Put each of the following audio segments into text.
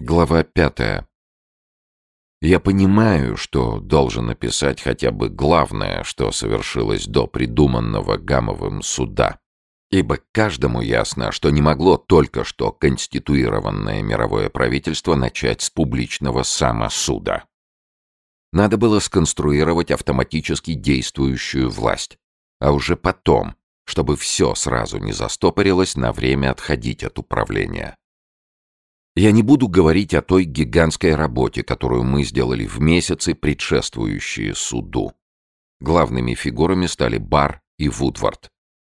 Глава пятая. Я понимаю, что должен написать хотя бы главное, что совершилось до придуманного Гамовым суда. Ибо каждому ясно, что не могло только что конституированное мировое правительство начать с публичного самосуда. Надо было сконструировать автоматически действующую власть, а уже потом, чтобы все сразу не застопорилось, на время отходить от управления. Я не буду говорить о той гигантской работе, которую мы сделали в месяцы, предшествующие суду. Главными фигурами стали Бар и Вудвард.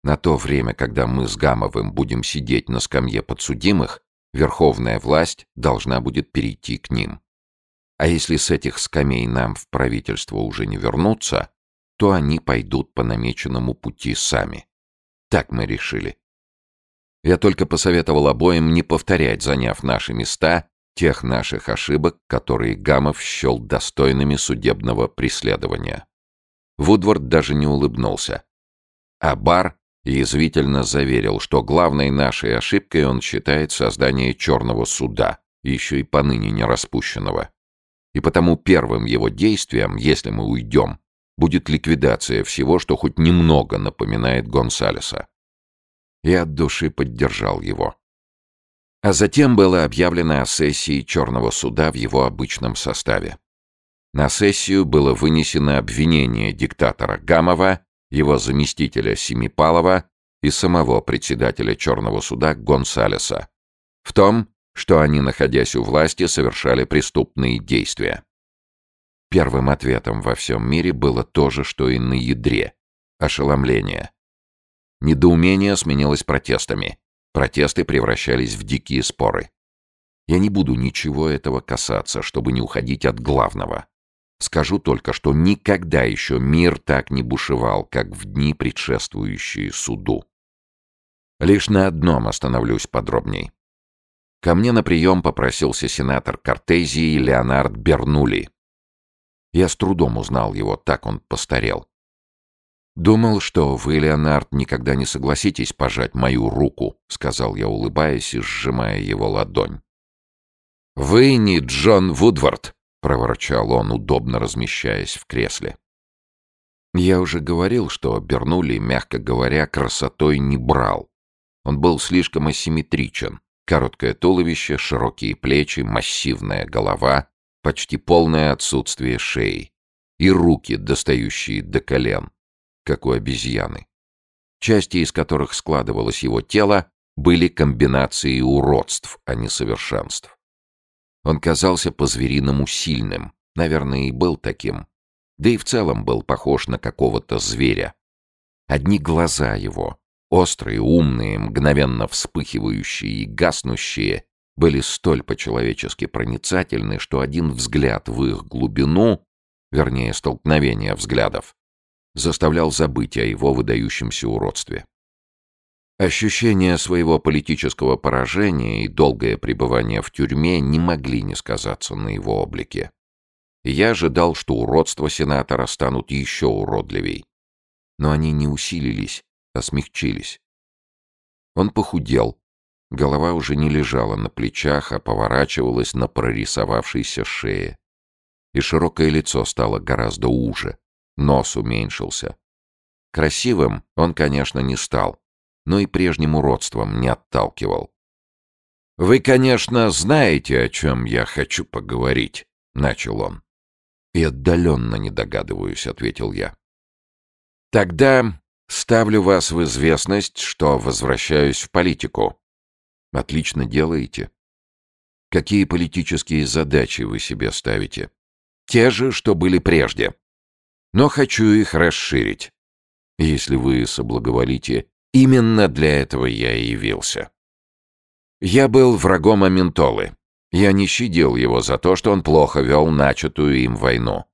На то время, когда мы с Гамовым будем сидеть на скамье подсудимых, верховная власть должна будет перейти к ним. А если с этих скамей нам в правительство уже не вернуться, то они пойдут по намеченному пути сами. Так мы решили. Я только посоветовал обоим не повторять, заняв наши места, тех наших ошибок, которые Гамов счел достойными судебного преследования. Вудвард даже не улыбнулся. А Бар язвительно заверил, что главной нашей ошибкой он считает создание черного суда, еще и поныне не распущенного. И потому первым его действием, если мы уйдем, будет ликвидация всего, что хоть немного напоминает Гонсалеса и от души поддержал его. А затем было объявлено о сессии Черного суда в его обычном составе. На сессию было вынесено обвинение диктатора Гамова, его заместителя Семипалова и самого председателя Черного суда Гонсалеса в том, что они, находясь у власти, совершали преступные действия. Первым ответом во всем мире было то же, что и на ядре — ошеломление. Недоумение сменилось протестами. Протесты превращались в дикие споры. Я не буду ничего этого касаться, чтобы не уходить от главного. Скажу только, что никогда еще мир так не бушевал, как в дни, предшествующие суду. Лишь на одном остановлюсь подробней. Ко мне на прием попросился сенатор Кортезии Леонард Бернули. Я с трудом узнал его, так он постарел. «Думал, что вы, Леонард, никогда не согласитесь пожать мою руку», — сказал я, улыбаясь и сжимая его ладонь. «Вы не Джон Вудвард», — проворчал он, удобно размещаясь в кресле. Я уже говорил, что Бернули, мягко говоря, красотой не брал. Он был слишком асимметричен. Короткое туловище, широкие плечи, массивная голова, почти полное отсутствие шеи. И руки, достающие до колен как у обезьяны. Части, из которых складывалось его тело, были комбинацией уродств, а не совершенств. Он казался по-звериному сильным, наверное, и был таким. Да и в целом был похож на какого-то зверя. Одни глаза его, острые, умные, мгновенно вспыхивающие и гаснущие, были столь по-человечески проницательны, что один взгляд в их глубину, вернее, столкновение взглядов, заставлял забыть о его выдающемся уродстве. Ощущение своего политического поражения и долгое пребывание в тюрьме не могли не сказаться на его облике. Я ожидал, что уродства сенатора станут еще уродливей. Но они не усилились, а смягчились. Он похудел. Голова уже не лежала на плечах, а поворачивалась на прорисовавшейся шее. И широкое лицо стало гораздо уже. Нос уменьшился. Красивым он, конечно, не стал, но и прежним уродством не отталкивал. «Вы, конечно, знаете, о чем я хочу поговорить», — начал он. «И отдаленно не догадываюсь», — ответил я. «Тогда ставлю вас в известность, что возвращаюсь в политику». «Отлично делаете. Какие политические задачи вы себе ставите?» «Те же, что были прежде но хочу их расширить. Если вы соблаговолите, именно для этого я и явился. Я был врагом Аментолы. Я не щадил его за то, что он плохо вел начатую им войну.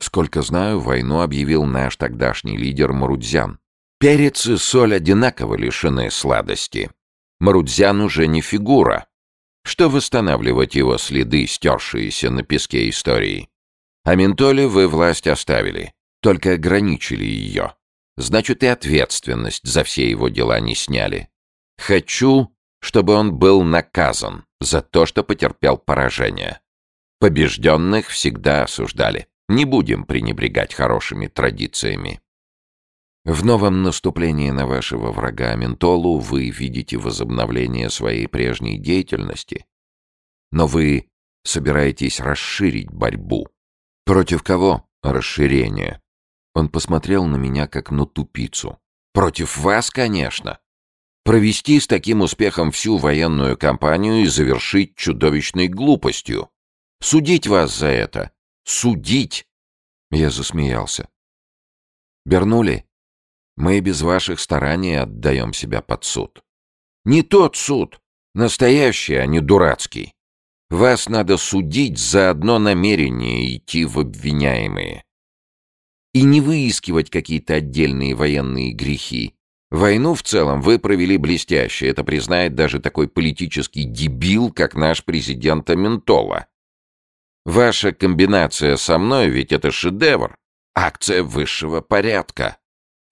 Сколько знаю, войну объявил наш тогдашний лидер Марудзян. Перец и соль одинаково лишены сладости. Марудзян уже не фигура. Что восстанавливать его следы, стершиеся на песке истории? А Ментоле вы власть оставили, только ограничили ее. Значит, и ответственность за все его дела не сняли. Хочу, чтобы он был наказан за то, что потерпел поражение. Побежденных всегда осуждали. Не будем пренебрегать хорошими традициями. В новом наступлении на вашего врага Ментолу вы видите возобновление своей прежней деятельности. Но вы собираетесь расширить борьбу. Против кого расширение? Он посмотрел на меня, как на тупицу. Против вас, конечно. Провести с таким успехом всю военную кампанию и завершить чудовищной глупостью. Судить вас за это. Судить. Я засмеялся. Бернули? Мы без ваших стараний отдаем себя под суд. Не тот суд. Настоящий, а не дурацкий. Вас надо судить за одно намерение идти в обвиняемые. И не выискивать какие-то отдельные военные грехи. Войну в целом вы провели блестяще, это признает даже такой политический дебил, как наш президент Аментола. Ваша комбинация со мной ведь это шедевр, акция высшего порядка.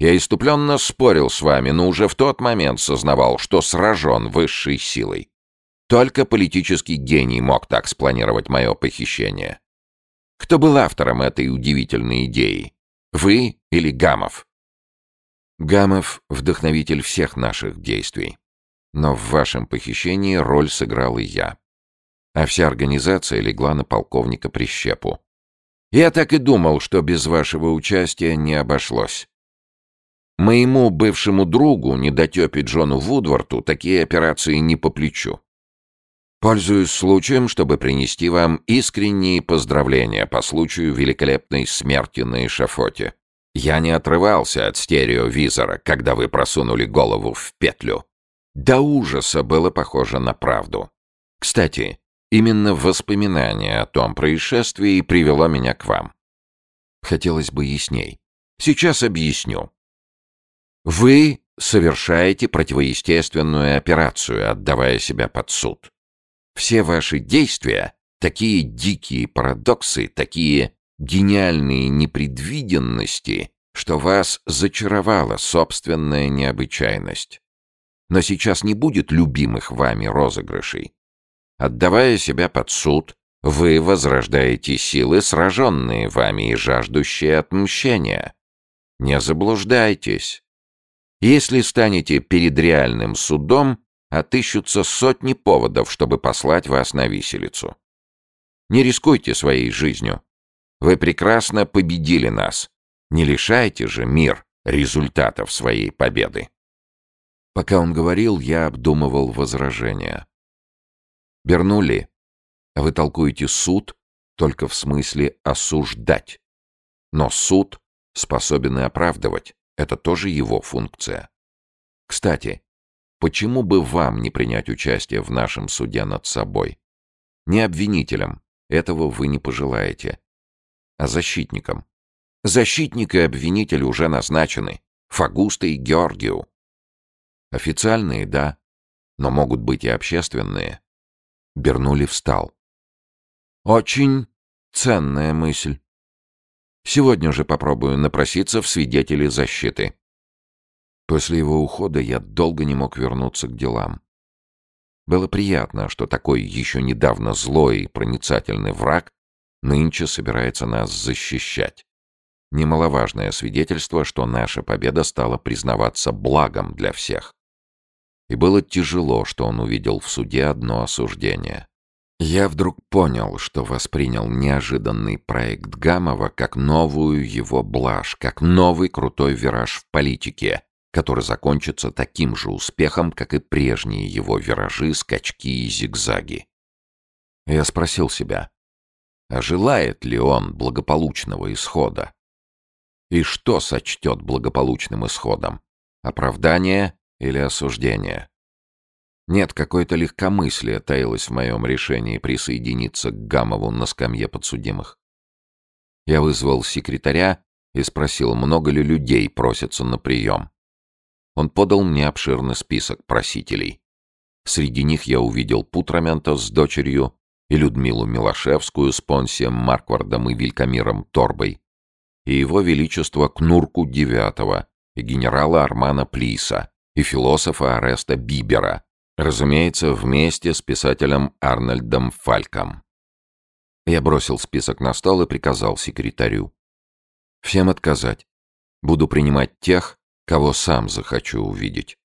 Я иступленно спорил с вами, но уже в тот момент сознавал, что сражен высшей силой. Только политический гений мог так спланировать мое похищение. Кто был автором этой удивительной идеи? Вы или Гамов? Гамов — вдохновитель всех наших действий. Но в вашем похищении роль сыграл и я. А вся организация легла на полковника Прищепу. Я так и думал, что без вашего участия не обошлось. Моему бывшему другу, недотепе Джону Вудворту, такие операции не по плечу. Пользуюсь случаем, чтобы принести вам искренние поздравления по случаю великолепной смерти на эшафоте. Я не отрывался от стереовизора, когда вы просунули голову в петлю. До ужаса было похоже на правду. Кстати, именно воспоминание о том происшествии привело меня к вам. Хотелось бы ясней. Сейчас объясню. Вы совершаете противоестественную операцию, отдавая себя под суд. Все ваши действия — такие дикие парадоксы, такие гениальные непредвиденности, что вас зачаровала собственная необычайность. Но сейчас не будет любимых вами розыгрышей. Отдавая себя под суд, вы возрождаете силы, сраженные вами и жаждущие отмщения. Не заблуждайтесь. Если станете перед реальным судом, отыщутся сотни поводов, чтобы послать вас на виселицу. Не рискуйте своей жизнью. Вы прекрасно победили нас. Не лишайте же мир результатов своей победы. Пока он говорил, я обдумывал возражения. Бернули, вы толкуете суд только в смысле осуждать. Но суд способен и оправдывать. Это тоже его функция. Кстати, Почему бы вам не принять участие в нашем суде над собой? Не обвинителем, этого вы не пожелаете, а защитником. Защитник и обвинитель уже назначены. Фагуста и Георгию. Официальные, да, но могут быть и общественные. Бернули встал. Очень ценная мысль. Сегодня же попробую напроситься в свидетели защиты. После его ухода я долго не мог вернуться к делам. Было приятно, что такой еще недавно злой и проницательный враг нынче собирается нас защищать. Немаловажное свидетельство, что наша победа стала признаваться благом для всех. И было тяжело, что он увидел в суде одно осуждение. Я вдруг понял, что воспринял неожиданный проект Гамова как новую его блажь, как новый крутой вираж в политике, который закончится таким же успехом, как и прежние его виражи, скачки и зигзаги. Я спросил себя, а желает ли он благополучного исхода? И что сочтет благополучным исходом? Оправдание или осуждение? Нет, какое-то легкомыслие таилось в моем решении присоединиться к Гамову на скамье подсудимых. Я вызвал секретаря и спросил, много ли людей просятся на прием. Он подал мне обширный список просителей. Среди них я увидел Путрамента с дочерью и Людмилу Милошевскую с Понсием Марквардом и Вилькамиром Торбой, и его величество Кнурку IX, и генерала Армана Плиса, и философа Ареста Бибера, Разумеется, вместе с писателем Арнольдом Фальком. Я бросил список на стол и приказал секретарю. Всем отказать. Буду принимать тех, кого сам захочу увидеть.